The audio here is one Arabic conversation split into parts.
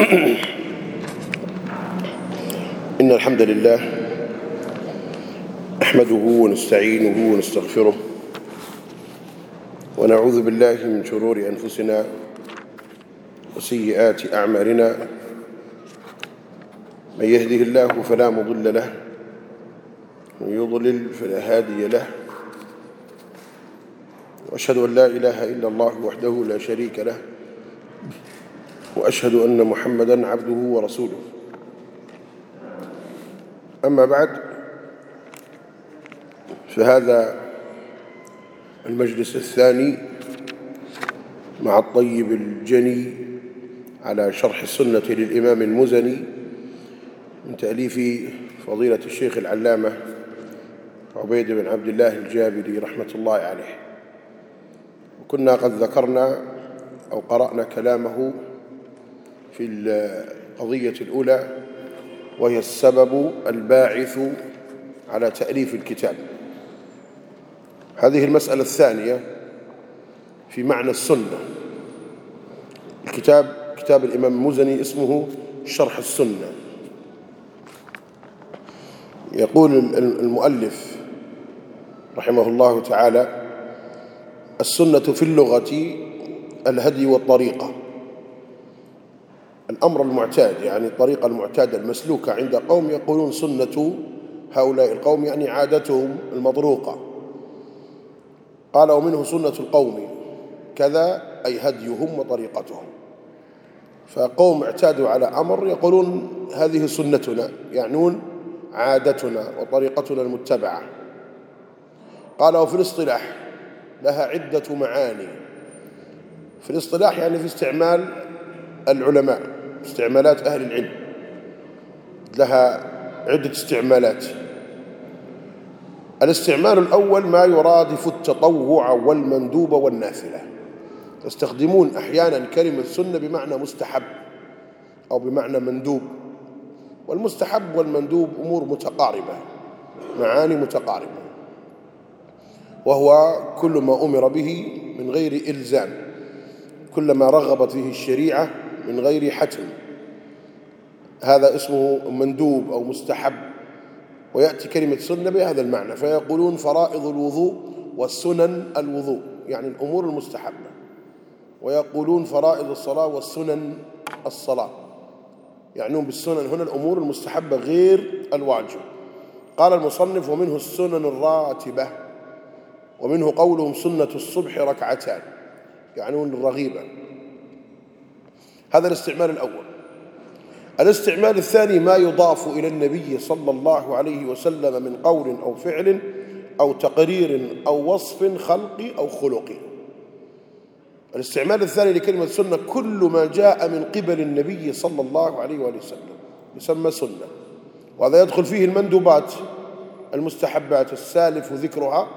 إن الحمد لله نحمده ونستعينه ونستغفره ونعوذ بالله من شرور أنفسنا وسيئات أعمالنا من يهده الله فلا مضل له ومن يضلل فلا هادي له وأشهد أن لا إله إلا الله وحده لا شريك له وأشهد أن محمدا عبده ورسوله. أما بعد فهذا المجلس الثاني مع الطيب الجني على شرح السنة للإمام المزني من تأليف فضيلة الشيخ العلامة عبيد بن عبد الله الجابري رحمة الله عليه. وكنا قد ذكرنا أو قرأنا كلامه في القضية الأولى وهي السبب الباعث على تأليف الكتاب. هذه المسألة الثانية في معنى السنة. الكتاب كتاب الإمام المزني اسمه شرح السنة. يقول المؤلف رحمه الله تعالى السنة في اللغة الهدي والطريقة. الأمر المعتاد يعني الطريقة المعتادة المسلوكة عند قوم يقولون سنة هؤلاء القوم يعني عادتهم المطروقة. قال ومنه سنة القوم كذا أي هديهم وطريقتهم. فقوم اعتادوا على أمر يقولون هذه سنتنا يعنون عادتنا وطريقتنا المتبعة. قال وفي الاصطلاح لها عدة معاني. في الاصطلاح يعني في استعمال العلماء. استعمالات أهل العلم. لها عدة استعمالات. الاستعمال الأول ما يرادف التطوع والمندوب والنافلة. يستخدمون أحيانا كلمة سنة بمعنى مستحب أو بمعنى مندوب. والمستحب والمندوب أمور متقاربة معاني متقاربة. وهو كل ما أمر به من غير إلزام. كلما رغبت فيه الشريعة من غير حتم. هذا اسمه مندوب أو مستحب. ويأتي كلمة سنة بهذا المعنى فيقولون فرائض الوضوء والسنن الوضوء يعني الأمور المستحبة. ويقولون فرائض الصلاة والسنن الصلاة. يعنون بالسنن هنا الأمور المستحبة غير الواجب. قال المصنف ومنه السنن الراتبة ومنه قولهم سنة الصبح ركعتان يعنون الرغيبة. هذا الاستعمال الأول. الاستعمال الثاني ما يضاف إلى النبي صلى الله عليه وسلم من قول أو فعل أو تقرير أو وصف خلقي أو خلقي الاستعمال الثاني لكلمة سنة كل ما جاء من قبل النبي صلى الله عليه وآله وسلم يسمى سنة. وهذا يدخل فيه المندوبات المستحبات السالف ذكرها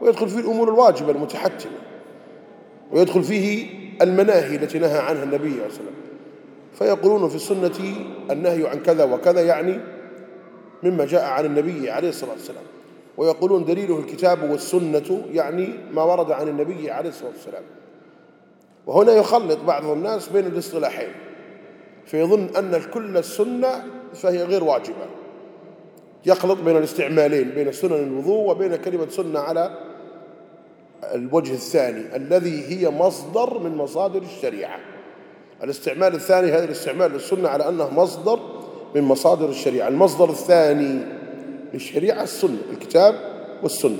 ويدخل فيه الأمور الواجبة المتحتمة ويدخل فيه المناهي التي نهى عنها النبي صلى الله عليه وسلم. فيقولون في السنة النهي عن كذا وكذا يعني مما جاء عن النبي عليه الصلاة والسلام. ويقولون دليله الكتاب والسنة يعني ما ورد عن النبي عليه الصلاة والسلام. وهنا يخلط بعض الناس بين الاصطلاحين. فيظن أن كل السنة فهي غير واجبة. يخلط بين الاستعمالين بين سنن الوضوء وبين كلمة سنة على الوجه الثاني الذي هي مصدر من مصادر الشريعة. الاستعمال الثاني هذا الاستعمال للسنة على أنه مصدر من مصادر الشريعة. المصدر الثاني للشريعة السنة الكتاب والسنة.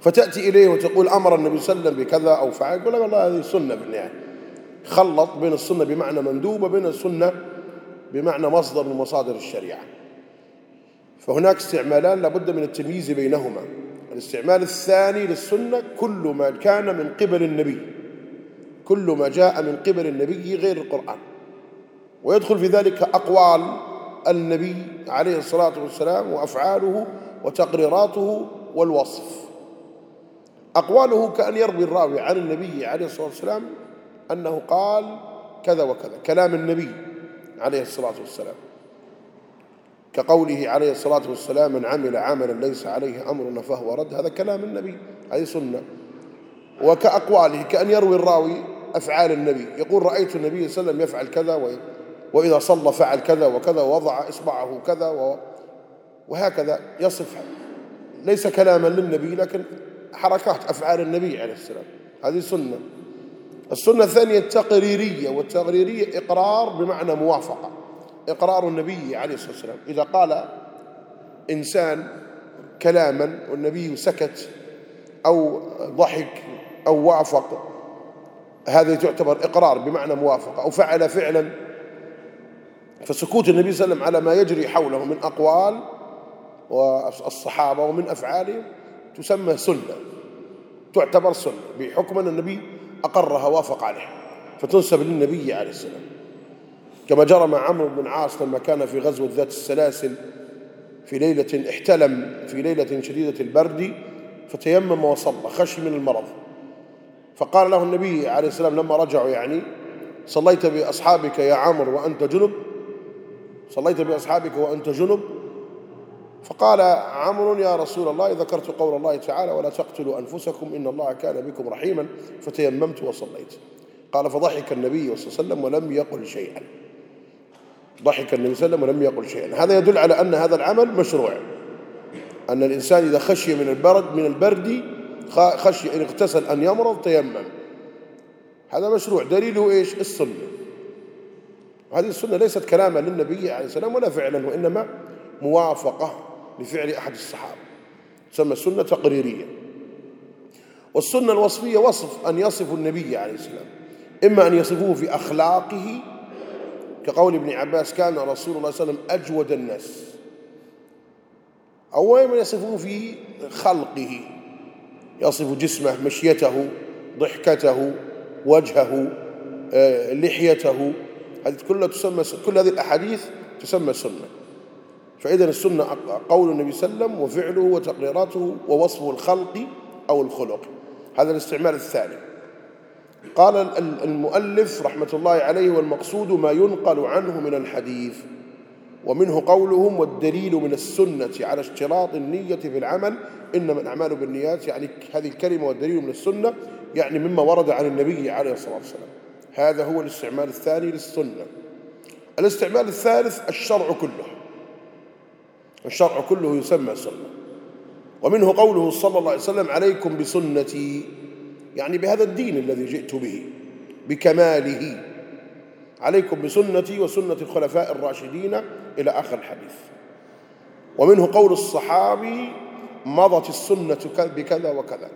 فتأتي إليه وتقول أمر النبي صلى الله عليه وسلم بكذا أو فعل يقول والله هذه سنة بالنهاية. خلط بين السنة بمعنى مندوب وبين السنة بمعنى مصدر من مصادر الشريعة. فهناك استعمالان لابد من التمييز بينهما. الاستعمال الثاني للسنة كل ما كان من قبل النبي. كل ما جاء من قبل النبي غير القرآن. ويدخل في ذلك أقوال النبي عليه الصلاة والسلام وأفعاله وتقريراته والوصف. أقواله كأن يروي الراوي عن النبي عليه الصلاة والسلام أنه قال كذا وكذا. كلام النبي عليه الصلاة والسلام. كقوله عليه الصلاة والسلام من عمل عملا ليس عليه أمرنا فهو رد. هذا كلام النبي هذه سنة وكأقواله كأن يروي الراوي أفعال النبي. يقول رأيت النبي صلى الله عليه وسلم يفعل كذا وإذا صلى فعل كذا وكذا ووضع إصبعه كذا وهكذا يصف. ليس كلاما للنبي لكن حركات أفعال النبي عليه السلام. هذه سنة. السنة الثانية التقريرية والتقريرية إقرار بمعنى موافقة. إقرار النبي عليه الصلاة والسلام. إذا قال إنسان كلاما والنبي سكت أو ضحك أو وافق هذا تعتبر إقرار بمعنى موافقة أو فعل فعلا فسكوت النبي صلى الله عليه وسلم على ما يجري حوله من أقوال والصحابة ومن أفعالهم تسمى سنة تعتبر سنة بحكم أن النبي أقرها وافق عليه فتنسب للنبي عليه السلام. كما جرى مع عمرو بن عاص لما كان في غزوة ذات السلاسل في ليلة احتلم في ليلة شديدة البرد فتيمم وصلى خشي من المرض. فقال له النبي عليه السلام لما رجعوا يعني صليت بأصحابك يا عمرو وأنت جنب؟ صليت بأصحابك وأنت جنب؟ فقال عمرو يا رسول الله ذكرت قول الله تعالى ولا تقتلوا أنفسكم إن الله كان بكم رحيما. فتيممت وصليت. قال فضحك النبي صلى الله عليه وسلم ولم يقل شيئا. ضحك النبي صلى الله عليه وسلم ولم يقل شيئا. هذا يدل على أن هذا العمل مشروع. أن الإنسان إذا خشي من البرد من البرد خشي إن اغتسل أن يمرض تيمم. هذا مشروع. دليله إيش؟ السنة. هذه السنة ليست كلاما للنبي عليه السلام ولا فعلا وإنما موافقة لفعل أحد الصحابة. تسمى السنة تقريرية. والسنة الوصفية وصف أن يصف النبي عليه السلام. إما أن يصفوه في أخلاقه كقول ابن عباس كان رسول الله صلى الله عليه وسلم أجود الناس. أو إما يصفوه في خلقه يصف جسمه مشيته ضحكته وجهه آه، لحيته. هذه كلها تسمى كل هذه الأحاديث تسمى سنة. فإذا السنة قول النبي صلى الله عليه وسلم وفعله وتقريراته ووصفه الخلق أو الخلق. هذا الاستعمال الثاني. قال المؤلف رحمة الله عليه والمقصود ما ينقل عنه من الحديث ومنه قولهم والدليل من السنة على اشتراط النية في العمل إنما الأعمال بالنيات. يعني هذه الكلمة والدليل من السنة يعني مما ورد عن النبي عليه الصلاة والسلام. هذا هو الاستعمال الثاني للسنة. الاستعمال الثالث الشرع كله. الشرع كله يسمى سنة. ومنه قوله صلى الله عليه وسلم عليكم بسنتي. يعني بهذا الدين الذي جئت به بكماله. عليكم بسنتي وسنة الخلفاء الراشدين إلى آخر الحديث. ومنه قول الصحابي مضت السنة بكذا وكذا.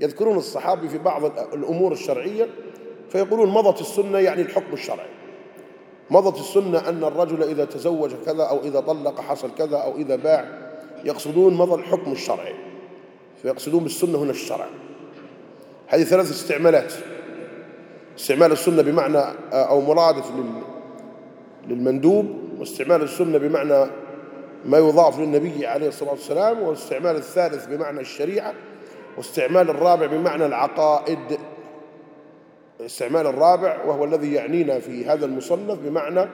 يذكرون الصحابي في بعض الأمور الشرعية فيقولون مضت السنة يعني الحكم الشرعي. مضت السنة أن الرجل إذا تزوج كذا أو إذا طلق حصل كذا أو إذا باع يقصدون مضى الحكم الشرعي. فيقصدون بالسنة هنا الشرع هذه ثلاث استعمالات. استعمال السنة بمعنى أو مرادف للمندوب واستعمال السنة بمعنى ما يضاف للنبي عليه الصلاة والسلام والاستعمال الثالث بمعنى الشريعة واستعمال الرابع بمعنى العقائد. الاستعمال الرابع وهو الذي يعنينا في هذا المصنف بمعنى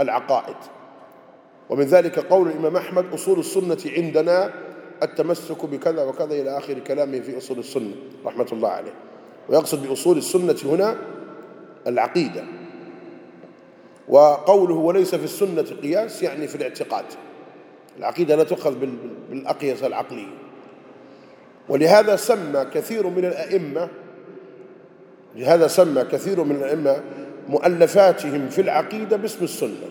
العقائد. ومن ذلك قول الإمام أحمد أصول السنة عندنا التمسك بكذا وكذا إلى آخر كلامه في أصول السنة رحمة الله عليه. ويقصد بأصول السنة هنا العقيدة. وقوله وليس في السنة قياس يعني في الاعتقاد. العقيدة لا تؤخذ بالأقيسة العقلية ولهذا سمى كثير من الأئمة لهذا سمى كثير من الأئمة مؤلفاتهم في العقيدة باسم السنة.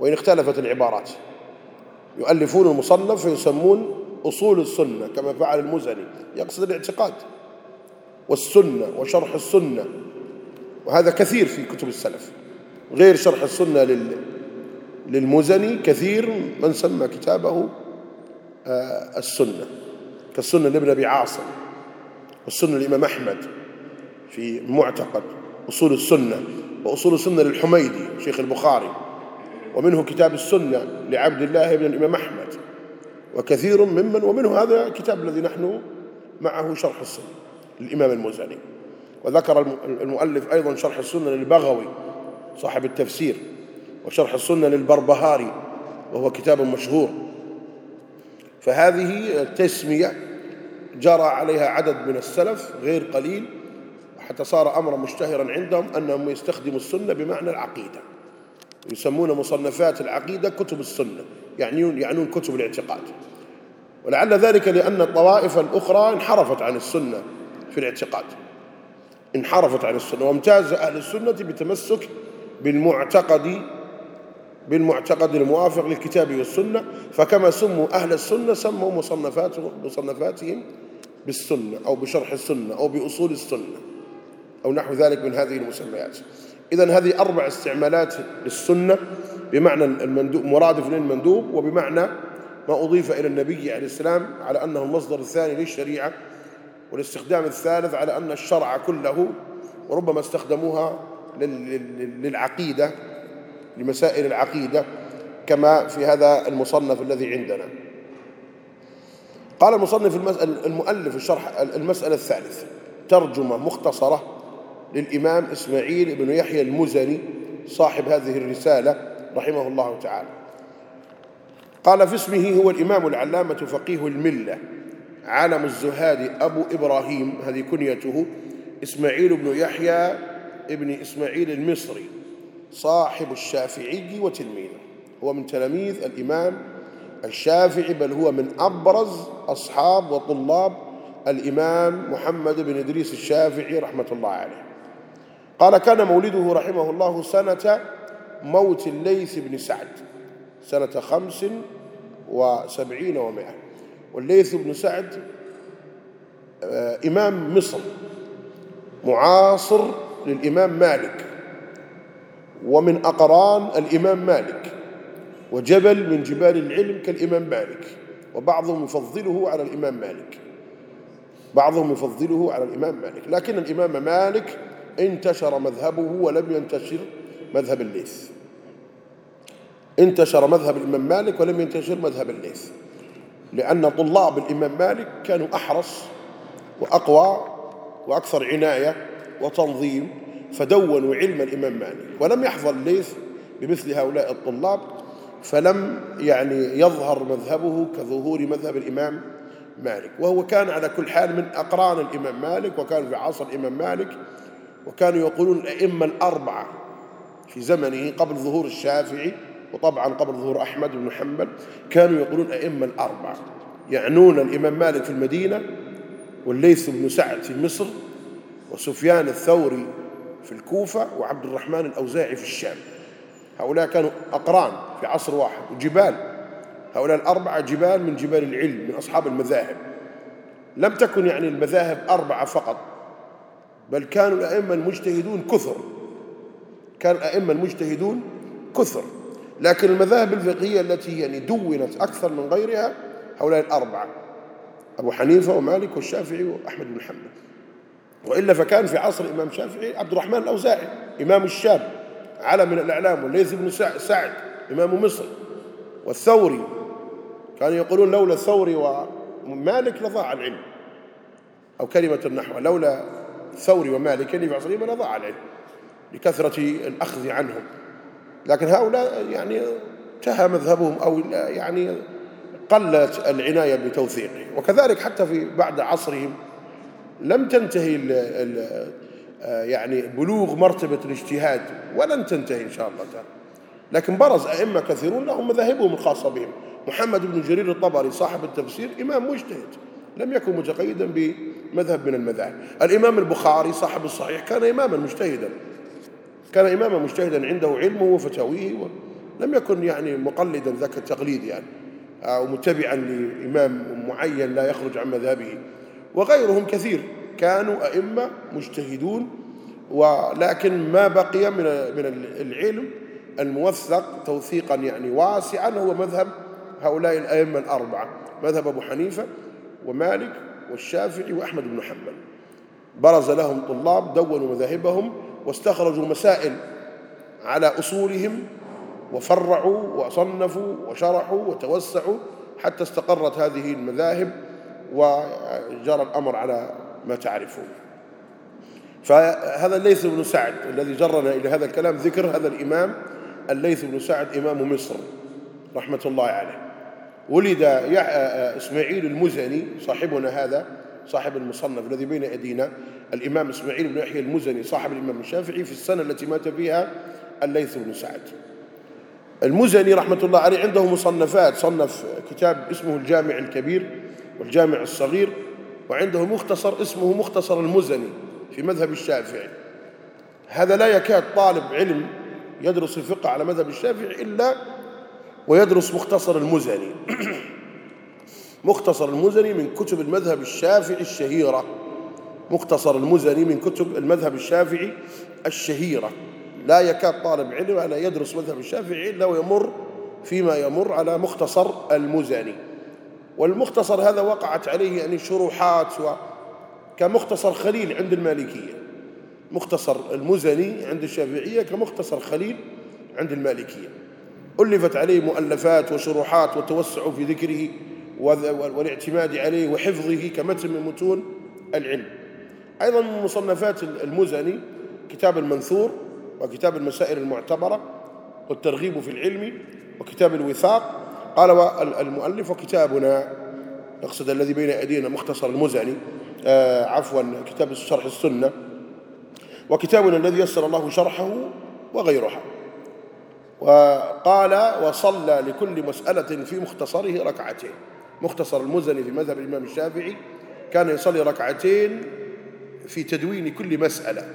وإن اختلفت العبارات. يؤلفون المصنف فيسمون أصول السنة كما فعل المزني. يقصد الاعتقاد والسنة وشرح السنة وهذا كثير في كتب السلف. غير شرح السنة للمزني كثير من سمى كتابه آه، السنة. كالسنة لابن أبي عاصم والسنة الإمام أحمد في معتقد أصول السنة وأصول السنة للحميدي شيخ البخاري. ومنه كتاب السنة لعبد الله بن الإمام أحمد. وكثير ممن ومنه هذا الكتاب الذي نحن معه شرح السنة للإمام المزني وذكر المؤلف أيضا شرح السنة للبغوي صاحب التفسير وشرح السنة للبربهاري وهو كتاب مشهور. فهذه التسمية جرى عليها عدد من السلف غير قليل حتى صار أمرا مشتهرا عندهم أنهم يستخدموا السنة بمعنى العقيدة. يسمون مصنفات العقيدة كتب السنة يعنون, يعنون كتب الاعتقاد. ولعل ذلك لأن الطوائف الأخرى انحرفت عن السنة في الاعتقاد. انحرفت عن السنة وامتاز أهل السنة بتمسك بالمعتقد بالمعتقد الموافق للكتاب والسنة فكما سموا أهل السنة سموا مصنفاتهم مصنفاتهم بالسنة أو بشرح السنة أو بأصول السنة أو نحو ذلك من هذه المسميات. إذا هذه أربع استعمالات للسنة بمعنى المندوب مرادف للمندوب وبمعنى ما أضيف إلى النبي عليه السلام على أنه المصدر الثاني للشريعة والاستخدام الثالث على أن الشرع كله وربما استخدموها للعقيدة لمسائل العقيدة كما في هذا المصنف الذي عندنا. قال المصنف المؤلف الشرح المسألة الثالثة ترجمة مختصرة للإمام إسماعيل بن يحيى المزني صاحب هذه الرسالة رحمه الله تعالى. قال في اسمه هو الإمام العلامة فقيه الملة عالم الزهاد أبو إبراهيم هذه كنيته إسماعيل بن يحيى ابن إسماعيل المصري صاحب الشافعي وتلميذه. هو من تلاميذ الإمام الشافعي بل هو من أبرز أصحاب وطلاب الإمام محمد بن إدريس الشافعي رحمة الله عليه. قال كان مولده رحمه الله سنة موت الليث بن سعد. سنة خمس وسبعين ومائة. والليث بن سعد آه، إمام مصر. معاصر للإمام مالك. ومن أقران الإمام مالك. وجبل من جبال العلم كالإمام مالك. وبعضهم يفضله على الإمام مالك. بعضهم يفضله على الإمام مالك. لكن الإمام مالك انتشر مذهبه ولم ينتشر مذهب الليث. انتشر مذهب الإمام مالك ولم ينتشر مذهب الليث. لأن طلاب الإمام مالك كانوا أحرص وأقوى وأكثر عناية وتنظيم فدونوا علم الإمام مالك. ولم يحظى الليث بمثل هؤلاء الطلاب فلم يعني يظهر مذهبه كظهور مذهب الإمام مالك. وهو كان على كل حال من أقران الإمام مالك وكان في عصر الإمام مالك وكانوا يقولون الأئمة الأربعة في زمنه قبل ظهور الشافعي وطبعا قبل ظهور أحمد بن حنبل كانوا يقولون أئمة الأربعة. يعنون الإمام مالك في المدينة والليث بن سعد في مصر وسفيان الثوري في الكوفة وعبد الرحمن الأوزاعي في الشام. هؤلاء كانوا أقران في عصر واحد وجبال. هؤلاء الأربعة جبال من جبال العلم من أصحاب المذاهب. لم تكن يعني المذاهب أربعة فقط. بل كانوا الأئمة المجتهدون كثر. كان الأئمة المجتهدون كثر. لكن المذاهب الفقهية التي يعني دونت أكثر من غيرها هؤلاء الأربعة أبو حنيفة ومالك والشافعي وأحمد بن حنبل. وإلا فكان في عصر الإمام الشافعي عبد الرحمن الأوزاعي إمام الشام علم من الأعلام والليث بن سعد إمام مصر. والثوري كانوا يقولون لولا الثوري ومالك لضاع العلم. أو كلمة النحو لولا الثوري ومالك اللي في عصرهم لضاع العلم لكثرة الأخذ عنهم. لكن هؤلاء يعني انتهى مذهبهم أو يعني قلت العناية بتوثيقه. وكذلك حتى في بعد عصرهم لم تنتهي ال ال يعني بلوغ مرتبة الاجتهاد ولن تنتهي إن شاء الله تعالى. لكن برز أئمة كثيرون لهم مذاهبهم الخاصة بهم. محمد بن جرير الطبري صاحب التفسير إمام مجتهد لم يكن متقيدا بمذهب من المذاهب. الإمام البخاري صاحب الصحيح كان إماما مجتهدا. كان إماما مجتهدا عنده علمه وفتاويه لم يكن يعني مقلدا ذاك التقليد يعني أو متبعا لإمام معين لا يخرج عن مذهبه. وغيرهم كثير كانوا أئمة مجتهدون ولكن ما بقي من من العلم الموثق توثيقا يعني واسعا هو مذهب هؤلاء الأئمة الأربعة مذهب أبو حنيفة ومالك والشافعي وأحمد بن حنبل. برز لهم طلاب دونوا مذاهبهم واستخرجوا مسائل على أصولهم وفرعوا وصنفوا وشرحوا وتوسعوا حتى استقرت هذه المذاهب وجرى الأمر على ما تعرفون. فهذا الليث بن سعد الذي جرنا إلى هذا الكلام ذكر هذا الإمام الليث بن سعد إمام مصر رحمة الله عليه. ولد إسماعيل المزني صاحبنا هذا صاحب المصنف الذي بين أيدينا الإمام إسماعيل بن يحيى المزني صاحب الإمام الشافعي في السنة التي مات فيها الليث بن سعد. المزني رحمة الله عليه عنده مصنفات صنف كتاب اسمه الجامع الكبير والجامع الصغير وعنده مختصر اسمه مختصر المزني في مذهب الشافعي. هذا لا يكاد طالب علم يدرس الفقه على مذهب الشافعي إلا ويدرس مختصر المزني. مختصر المزني من كتب المذهب الشافعي الشهيرة. مختصر المزني من كتب المذهب الشافعي الشهيرة. لا يكاد طالب علم أن يدرس مذهب الشافعي إلا ويمر فيما يمر على مختصر المزني. والمختصر هذا وقعت عليه يعني شروحات كمختصر خليل عند المالكية. مختصر المزني عند الشافعية كمختصر خليل عند المالكية. ألفت عليه مؤلفات وشروحات وتوسع في ذكره والاعتماد عليه وحفظه كمتن من متون العلم. أيضا من مصنفات المزني كتاب المنثور وكتاب المسائل المعتبرة والترغيب في العلم وكتاب الوثاق. قال المؤلف وكتابنا يقصد الذي بين أيدينا مختصر المزني آه عفوا كتاب شرح السنة. وكتابنا الذي يسر الله شرحه وغيرها. وقال وصلى لكل مسألة في مختصره ركعتين. مختصر المزني في مذهب الإمام الشافعي كان يصلي ركعتين في تدوين كل مسألة.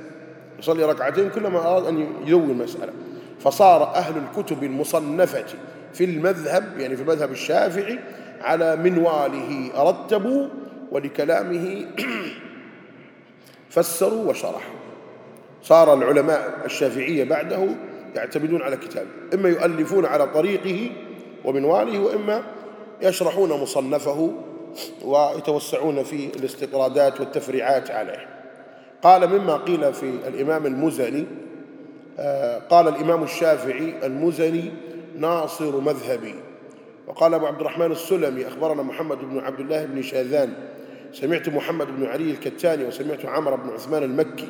يصلي ركعتين كلما أراد أن يدون مسألة. فصار أهل الكتب المصنفة في المذهب يعني في المذهب الشافعي على منواله رتبوا ولكلامه فسروا وشرحوا. صار العلماء الشافعية بعده يعتمدون على كتابه إما يؤلفون على طريقه ومنواله وإما يشرحون مصنفه ويتوسعون في الاستطرادات والتفريعات عليه. قال مما قيل في الإمام المزني آه، قال الإمام الشافعي المزني ناصر مذهبي. وقال أبو عبد الرحمن السلمي أخبرنا محمد بن عبد الله بن شاذان سمعت محمد بن علي الكتاني وسمعت عمرو بن عثمان المكي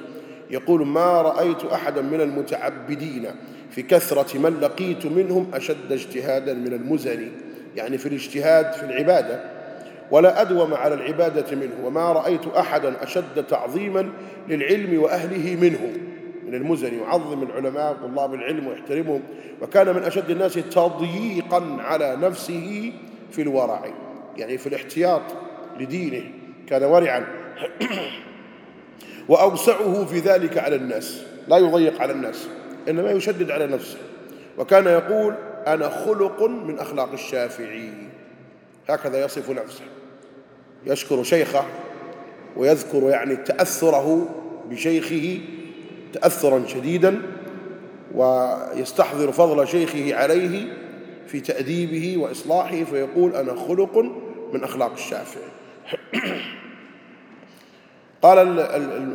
يقول ما رأيت أحدا من المتعبدين في كثرة من لقيت منهم أشد اجتهادا من المزني يعني في الاجتهاد في العبادة. ولا أدوم على العبادة منه وما رأيت أحدا أشد تعظيما للعلم وأهله منه من المزني يعظم العلماء وطلاب العلم ويحترمهم وكان من أشد الناس تضييقا على نفسه في الورع يعني في الاحتياط لدينه. كان ورعا. وأوسعه في ذلك على الناس لا يضيق على الناس. إنما يشدد على نفسه. وكان يقول أنا خلق من أخلاق الشافعي. هكذا يصف نفسه. يشكر شيخه ويذكر يعني تأثره بشيخه تأثرا شديدا ويستحضر فضل شيخه عليه في تأديبه وإصلاحه فيقول أنا خلق من أخلاق الشافعي. قال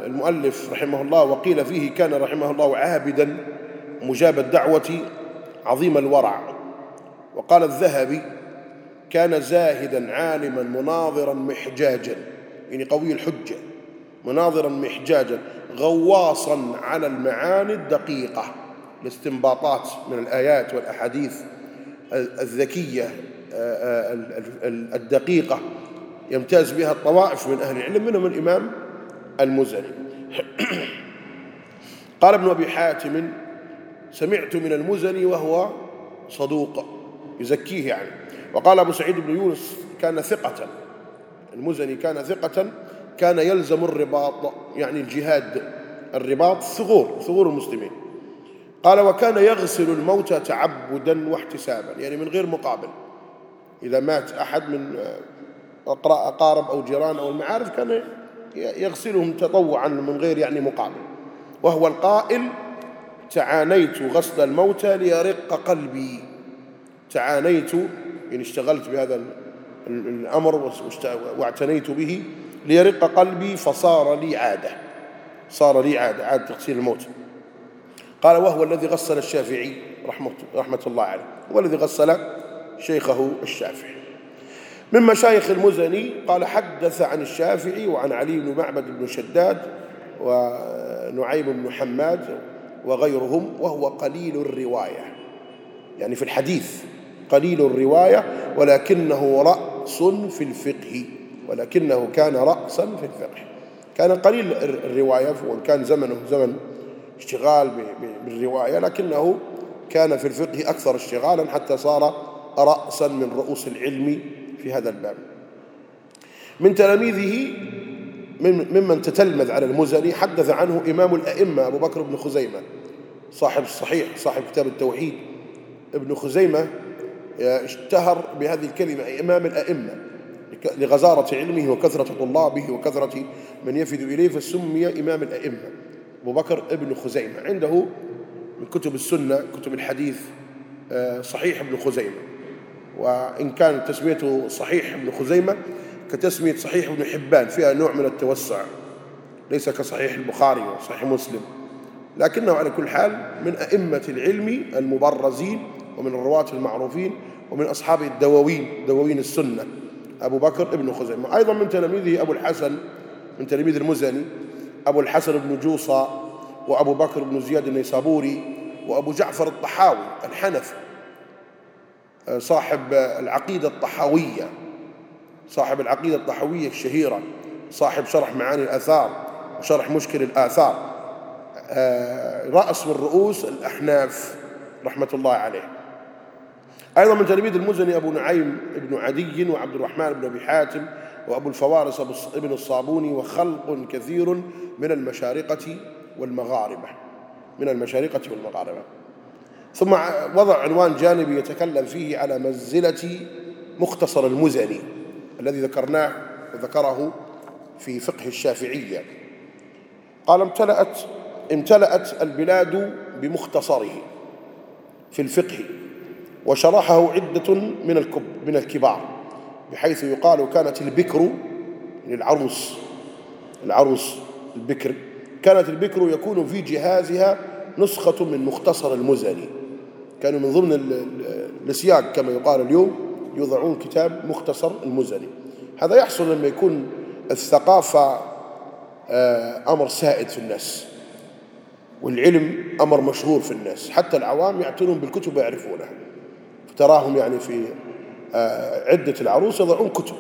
المؤلف رحمه الله وقيل فيه كان رحمه الله عابدا مجاب الدعوة عظيم الورع. وقال الذهبي كان زاهدا عالما مناظرا محجاجا يعني قوي الحجة مناظرا محجاجا غواصا على المعاني الدقيقة الاستنباطات من الآيات والأحاديث الذكية الدقيقة. يمتاز بها الطوائف من أهل العلم منهم الإمام المزني قال ابن أبي حاتم سمعت من المزني وهو صدوق يزكيه يعني. وقال أبو سعيد بن يونس كان ثقة. المزني كان ثقة كان يلزم الرباط يعني الجهاد الرباط ثغور ثغور المسلمين. قال وكان يغسل الموتى تعبدا واحتسابا يعني من غير مقابل. إذا مات أحد من أقارب أو جيران أو المعارف كان يغسلهم تطوعا من غير يعني مقابل. وهو القائل تعانيت غسل الموتى ليرق قلبي. تعانيت يعني اشتغلت بهذا الأمر واعتنيت به ليرق قلبي فصار لي عادة. صار لي عادة عادة تغسيل الموت قال وهو الذي غسل الشافعي رحمة, رحمة الله عليه. هو الذي غسل شيخه الشافعي. من مشايخ المزني قال حدث عن الشافعي وعن علي بن معبد بن شداد ونعيم بن حماد وغيرهم وهو قليل الرواية. يعني في الحديث قليل الرواية ولكنه رأس في الفقه ولكنه كان رأسا في الفقه. كان قليل الرواية وإن كان زمنه زمن اشتغال بالرواية لكنه كان في الفقه أكثر اشتغالا حتى صار رأسا من رؤوس العلم في هذا الباب. من تلاميذه ممن تتلمذ على المزني حدث عنه إمام الأئمة أبو بكر بن خزيمة. صاحب الصحيح صاحب كتاب التوحيد. ابن خزيمة اشتهر بهذه الكلمة إمام الأئمة لغزارة علمه وكثرة طلابه وكثرة من يفد إليه فسمي إمام الأئمة. أبو بكر ابن خزيمة. عنده من كتب السنة كتب الحديث آه، صحيح ابن خزيمة. وإن كان تسميته صحيح ابن خزيمة كتسمية صحيح ابن حبان فيها نوع من التوسع ليس كصحيح البخاري وصحيح مسلم. لكنه على كل حال من أئمة العلم المبرزين ومن الرواة المعروفين ومن أصحاب الدواوين دواوين السنة أبو بكر ابن خزيمة. أيضا من تلاميذه أبو الحسن من تلاميذ المزني أبو الحسن بن جوصى وأبو بكر بن زياد النيسابوري وأبو جعفر الطحاوي الحنفي. صاحب العقيدة الطحاوية صاحب العقيدة الطحاوية الشهيرة صاحب شرح معاني الآثار وشرح مشكل الآثار. آه، رأس من رؤوس الأحناف رحمة الله عليه. أيضا من تلميذ المزني أبو نعيم بن عدي وعبد الرحمن بن أبي حاتم وأبو الفوارس ابن الصابوني وخلق كثير من المشارقة والمغاربة. من المشارقة والمغاربة. ثم وضع عنوان جانبي يتكلم فيه على منزلة مختصر المزني الذي ذكرناه وذكره في فقه الشافعية. قال امتلأت امتلأت البلاد بمختصره في الفقه وشرحه عدة من من الكبار بحيث يقال كانت البكر للعروس العروس البكر كانت البكر يكون في جهازها نسخة من مختصر المزني. كانوا من ضمن السياق كما يقال اليوم يوضعون كتاب مختصر المزني. هذا يحصل لما يكون الثقافة آه، أمر سائد في الناس والعلم أمر مشهور في الناس. حتى العوام يعتنون بالكتب ويعرفونها. تراهم يعني في آه، عدة العروس يضعون كتب.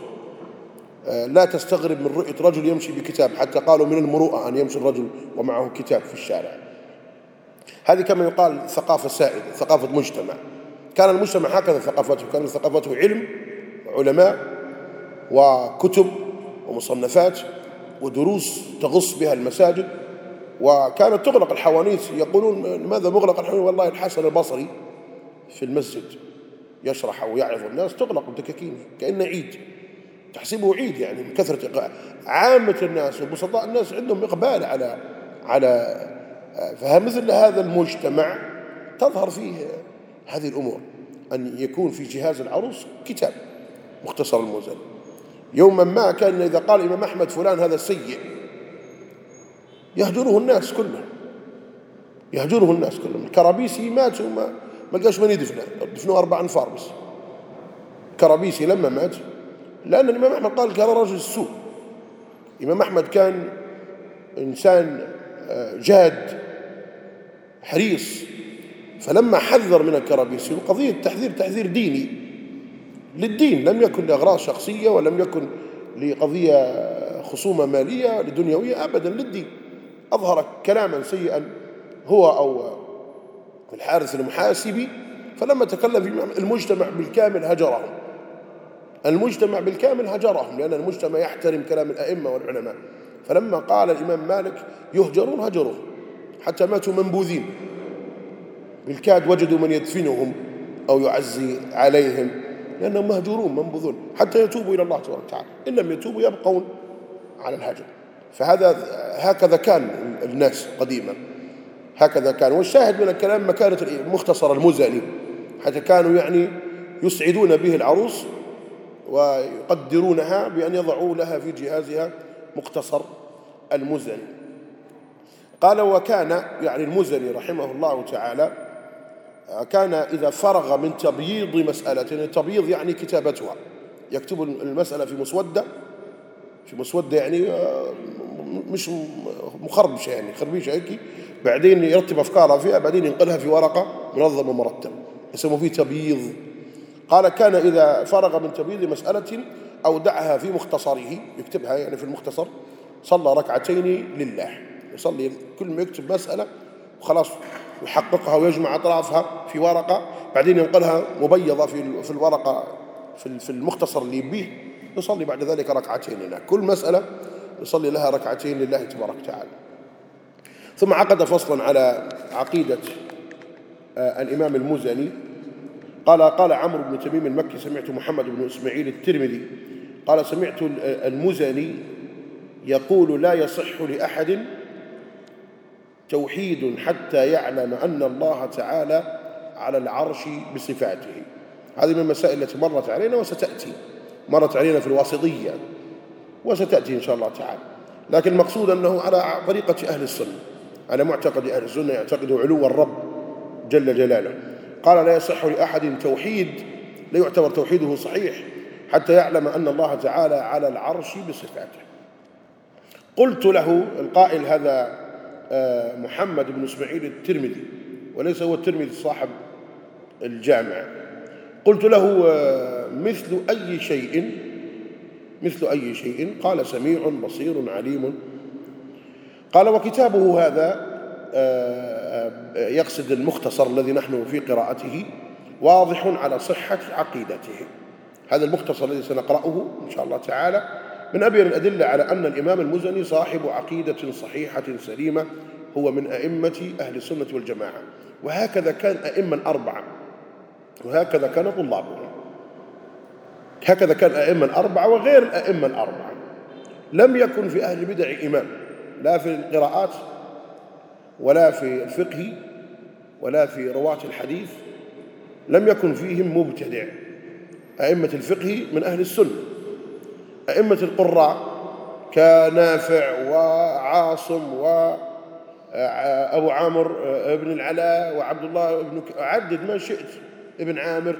آه، لا تستغرب من رؤية رجل يمشي بكتاب. حتى قالوا من المروءة أن يمشي الرجل ومعه كتاب في الشارع. هذه كما يقال ثقافة سائدة ثقافة مجتمع. كان المجتمع هكذا ثقافته كان ثقافته علم وعلماء وكتب ومصنفات ودروس تغص بها المساجد وكانت تغلق الحوانيت. يقولون لماذا مغلق الحوانيت؟ والله الحسن البصري في المسجد يشرح أو يعظ الناس تغلق الدكاكين كأنه عيد. تحسبه عيد يعني من كثرة عامة الناس وبسطاء الناس عندهم إقبال على على فمثل هذا المجتمع تظهر فيه هذه الأمور أن يكون في جهاز العروس كتاب مختصر الموزن يوما ما كان إذا قال الإمام أحمد فلان هذا سيء يهجره الناس كلهم يهجره الناس كلهم. الكرابيسي مات وما ما لقاش من يدفنه دفنوه أربع أنفار بس. كرابيسي لما مات لأن الإمام أحمد قال كان رجل سوء. الإمام أحمد كان إنسان آه، جاد. حريص. فلما حذر من الكرابيسي وقضية تحذير تحذير ديني للدين لم يكن لأغراض شخصية ولم يكن لقضية خصومة مالية لدنيوية أبدا للدين. أظهر كلاما سيئا هو أو الحارث المحاسبي فلما تكلم في المجتمع بالكامل هجرهم. المجتمع بالكامل هجرهم لأن المجتمع يحترم كلام الأئمة والعلماء. فلما قال الإمام مالك يهجرون هجروه حتى ماتوا منبوذين. بالكاد وجدوا من يدفنهم أو يعزي عليهم لأنهم مهجورون منبوذون حتى يتوبوا إلى الله تبارك وتعالى. إن لم يتوبوا يبقون على الهجر. فهذا هكذا كان الناس قديما. هكذا كان. والشاهد من الكلام مكانة المختصر المزني حتى كانوا يعني يسعدون به العروس ويقدرونها بأن يضعوا لها في جهازها مختصر المزني قال وكان يعني المزني رحمه الله تعالى كان إذا فرغ من تبييض مسألة تبييض يعني كتابتها يكتب المسألة في مسودة في مسودة يعني آه، مش مخربشة يعني خربيشة هيك بعدين يرتب أفكارها فيها بعدين ينقلها في ورقة منظم ومرتب يسمى فيه تبييض. قال كان إذا فرغ من تبييض مسألة أودعها في مختصره يكتبها يعني في المختصر صلى ركعتين لله. يصلي كل ما يكتب مسألة وخلاص يحققها ويجمع أطرافها في ورقة بعدين ينقلها مبيضة في في الورقة في المختصر اللي يبيه يصلي بعد ذلك ركعتين لله. كل مسألة يصلي لها ركعتين لله تبارك وتعالى. ثم عقد فصلا على عقيدة آه، الإمام المزني. قال قال عمرو بن تميم المكي سمعت محمد بن إسماعيل الترمذي. قال سمعت المزني يقول لا يصح لأحد توحيد حتى يعلم أن الله تعالى على العرش بصفاته. هذه من المسائل التي مرت علينا وستأتي مرت علينا في الواسطية وستأتي إن شاء الله تعالى. لكن المقصود أنه على طريقة أهل السنة على معتقد أهل السنة يعتقد علو الرب جل جلاله. قال لا يصح لأحد توحيد لا يعتبر توحيده صحيح حتى يعلم أن الله تعالى على العرش بصفاته. قلت له القائل هذا محمد بن إسماعيل الترمذي وليس هو الترمذي صاحب الجامع. قلت له آه، مثل أي شيء؟ مثل أي شيء؟ قال سميع بصير عليم. قال وكتابه هذا آه، يقصد المختصر الذي نحن في قراءته واضح على صحة عقيدته. هذا المختصر الذي سنقرأه إن شاء الله تعالى. من أبين الأدلة على أن الإمام المزني صاحب عقيدة صحيحة سليمة هو من أئمة أهل السنة والجماعة. وهكذا كان أئمة الأربعة. وهكذا كان طلابهم. هكذا كان الأئمة الأربعة وغير الأئمة الأربعة. لم يكن في أهل البدع إمام. لا في القراءات ولا في الفقه ولا في رواة الحديث. لم يكن فيهم مبتدع. أئمة الفقه من أهل السنة. أئمة القراء كنافع وعاصم و أبو عامر ابن العلاء وعبد الله ابن عدد ما شئت ابن عامر.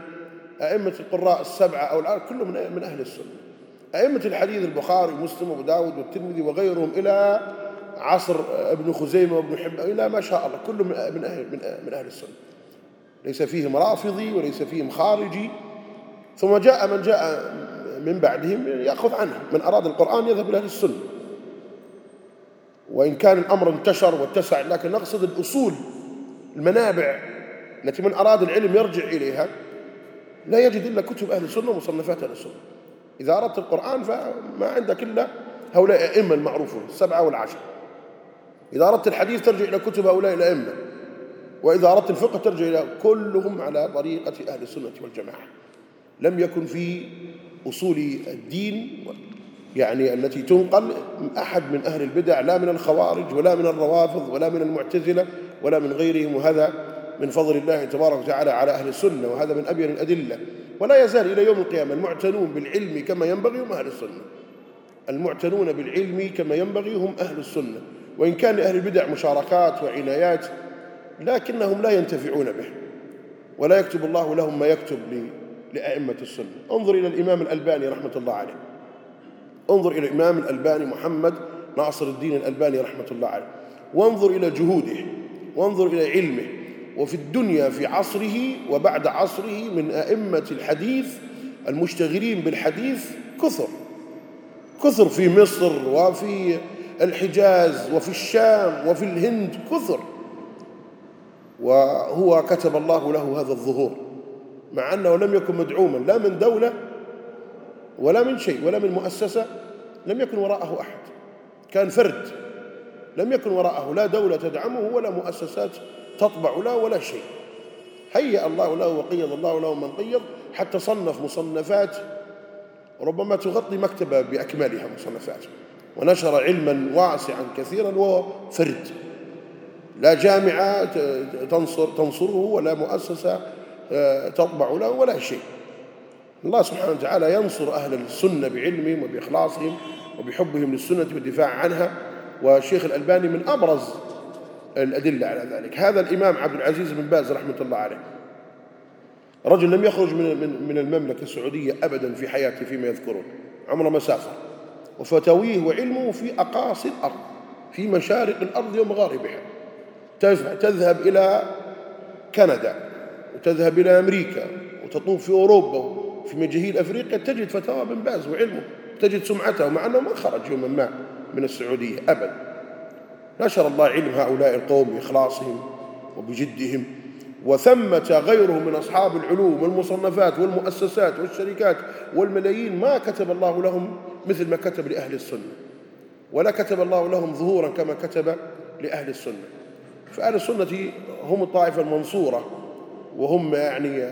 أئمة القراء السبعة أو العرب كلهم من أهل السنة. أئمة الحديث البخاري ومسلم وابو داود والترمذي وغيرهم إلى عصر ابن خزيمة وابن حبان إلى ما شاء الله كلهم من أهل, من أهل السنة. ليس فيهم رافضي وليس فيهم خارجي. ثم جاء من جاء من بعدهم يأخذ عنه من أراد القرآن يذهب إلى السنة. وإن كان الأمر انتشر واتسع لكن نقصد الأصول المنابع التي من أراد العلم يرجع إليها لا يجد إلا كتب أهل السنة ومصنفات أهل السنة. إذا أردت القرآن فما عندك إلا هؤلاء الأئمة المعروفون السبعة والعشرة. إذا أردت الحديث ترجع إلى كتب هؤلاء الأئمة. وإذا أردت الفقه ترجع إلى كلهم على طريقة أهل السنة والجماعة. لم يكن في أصول الدين يعني التي تنقل أحد من أهل البدع لا من الخوارج ولا من الروافض ولا من المعتزلة ولا من غيرهم وهذا من فضل الله تبارك وتعالى على أهل السنة وهذا من أبين الأدلة. ولا يزال إلى يوم القيامة المعتنون بالعلم كما ينبغي هم أهل السنة. المعتنون بالعلم كما ينبغي هم أهل السنة. وإن كان لأهل البدع مشاركات وعنايات لكنهم لا ينتفعون به ولا يكتب الله لهم ما يكتب لأئمة السنة. انظر إلى الإمام الألباني رحمة الله عليه. انظر إلى الإمام الألباني محمد ناصر الدين الألباني رحمة الله عليه. وانظر إلى جهوده. وانظر إلى علمه. وفي الدنيا في عصره وبعد عصره من أئمة الحديث المشتغلين بالحديث كثر. كثر في مصر وفي الحجاز وفي الشام وفي الهند كثر. وهو كتب الله له هذا الظهور. مع أنه لم يكن مدعوما لا من دولة ولا من شيء ولا من مؤسسة لم يكن وراءه أحد. كان فرد لم يكن وراءه لا دولة تدعمه ولا مؤسسات تطبع له ولا شيء. هيأ الله له وقيض الله له من قيض حتى صنف مصنفات ربما تغطي مكتبة بأكملها مصنفات. ونشر علما واسعا كثيرا وهو فرد. لا جامعة تنصر تنصره ولا مؤسسة تطبع له ولا شيء. الله سبحانه وتعالى ينصر أهل السنة بعلمهم وبإخلاصهم وبحبهم للسنة والدفاع عنها والشيخ الألباني من أبرز الأدلة على ذلك. هذا الإمام عبد العزيز بن باز رحمة الله عليه. رجل لم يخرج من المملكة السعودية أبدا في حياته فيما يذكرون. عمره ما سافر وفتاويه وعلمه في أقاصي الأرض في مشارق الأرض ومغاربها. تذهب إلى كندا. وتذهب إلى أمريكا وتطوف في أوروبا وفي مجاهيل أفريقيا تجد فتاوى بن باز وعلمه تجد سمعته مع أنه ما خرج يوما ما من السعودية أبدا نشر الله علم هؤلاء القوم بإخلاصهم وبجدهم وثمة غيرهم من أصحاب العلوم والمصنفات والمؤسسات والشركات والملايين ما كتب الله لهم مثل ما كتب لأهل السنة. ولا كتب الله لهم ظهورا كما كتب لأهل السنة. فأهل السنة هم الطائفة المنصورة وهم يعني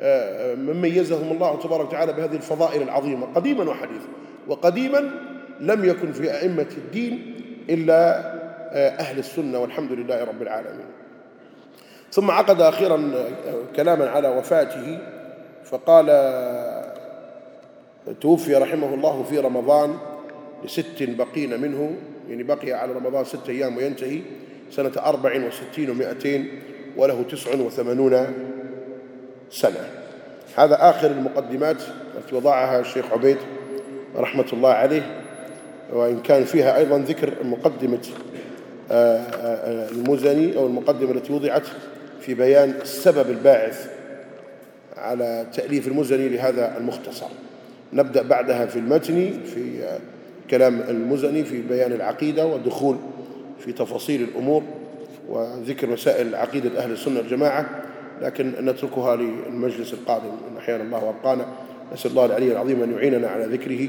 آه، من ميزهم الله تبارك وتعالى بهذه الفضائل العظيمة قديما وحديثا. وقديما لم يكن في أئمة الدين إلا آه، أهل السنة والحمد لله رب العالمين. ثم عقد أخيرا آه، كلاما على وفاته فقال توفي رحمه الله في رمضان لست بقين منه يعني بقي على رمضان ستة أيام وينتهي سنة أربع وستين ومائتين. وله تسع وثمانون سنة. هذا آخر المقدمات التي وضعها الشيخ عبيد رحمة الله عليه وإن كان فيها أيضا ذكر مقدمة آه، آه، المزني أو المقدمة التي وضعت في بيان السبب الباعث على تأليف المزني لهذا المختصر. نبدأ بعدها في المتن في آه، كلام المزني في بيان العقيدة والدخول في تفاصيل الأمور. وذكر مسائل عقيدة أهل السنة والجماعة لكن نتركها للمجلس القادم. إن أحيانا الله وأبقانا. نسأل الله العلي العظيم أن يعيننا على ذكره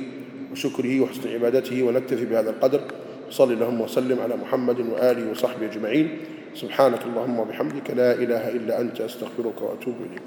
وشكره وحسن عبادته ونكتفي بهذا القدر. صل اللهم وسلم على محمد وآله وصحبه أجمعين. سبحانك اللهم وبحمدك. لا إله إلا أنت. أستغفرك وأتوب إليك.